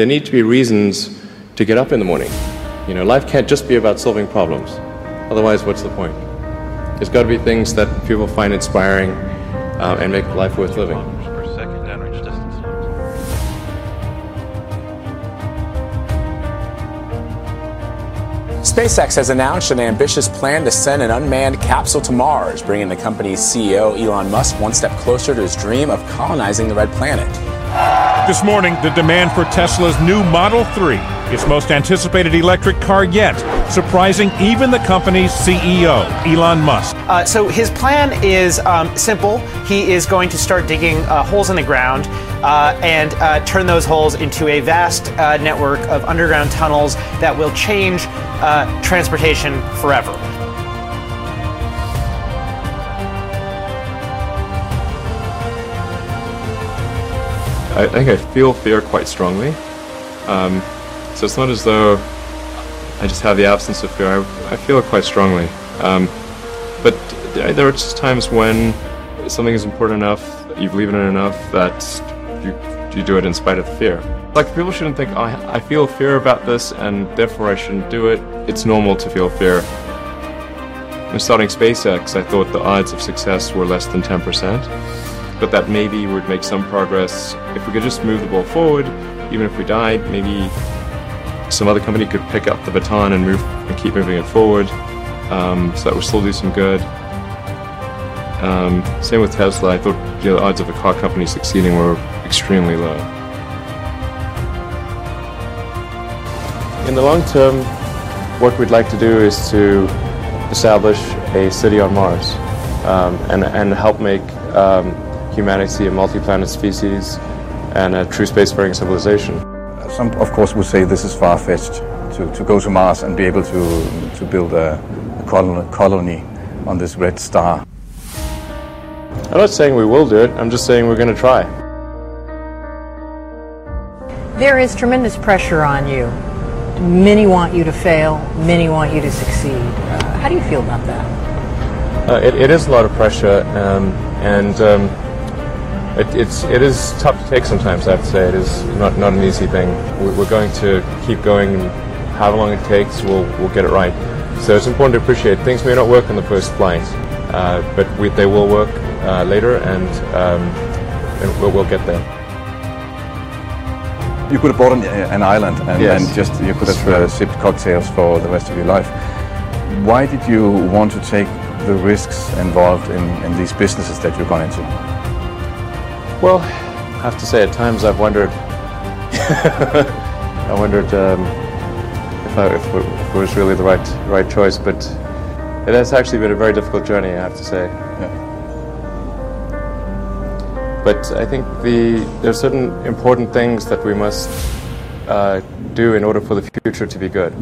There need to be reasons to get up in the morning. You know, life can't just be about solving problems. Otherwise, what's the point? There's got to be things that people find inspiring uh, and make life worth living. SpaceX has announced an ambitious plan to send an unmanned capsule to Mars, bringing the company's CEO, Elon Musk, one step closer to his dream of colonizing the red planet. This morning, the demand for Tesla's new Model 3, its most anticipated electric car yet, surprising even the company's CEO, Elon Musk. Uh, so his plan is um, simple. He is going to start digging uh, holes in the ground uh, and uh, turn those holes into a vast uh, network of underground tunnels that will change uh, transportation forever. I think I feel fear quite strongly. Um, so it's not as though I just have the absence of fear. I, I feel it quite strongly. Um, but there are just times when something is important enough, you believe in it enough that you, you do it in spite of fear. Like people shouldn't think, oh, I feel fear about this and therefore I shouldn't do it. It's normal to feel fear. When starting SpaceX, I thought the odds of success were less than 10% but that maybe we would make some progress if we could just move the ball forward. Even if we died, maybe some other company could pick up the baton and move and keep moving it forward, um, so that we'll still do some good. Um, same with Tesla. I thought you know, the odds of a car company succeeding were extremely low. In the long term, what we'd like to do is to establish a city on Mars um, and, and help make um, humanity a multi-planet species and a true spacefaring civilization. Some, of course, would say this is far-fetched to, to go to Mars and be able to, to build a, a colony on this red star. I'm not saying we will do it, I'm just saying we're going to try. There is tremendous pressure on you. Many want you to fail, many want you to succeed. Uh, how do you feel about that? Uh, it, it is a lot of pressure, um, and um, it, it's it is tough to take sometimes. I have to say it is not not an easy thing. We're going to keep going, however long it takes. We'll we'll get it right. So it's important to appreciate things may not work on the first flight, uh, but we, they will work uh, later, and, um, and we'll, we'll, get there. You could have bought an, an island and, yes. and, just you could have uh, sipped cocktails for the rest of your life. Why did you want to take the risks involved in, in these businesses that you've gone into? Well, I have to say, at times I've wondered. I wondered um, if, I, if, it was really the right right choice, but it has actually been a very difficult journey. I have to say. Yeah. But I think the there are certain important things that we must uh, do in order for the future to be good.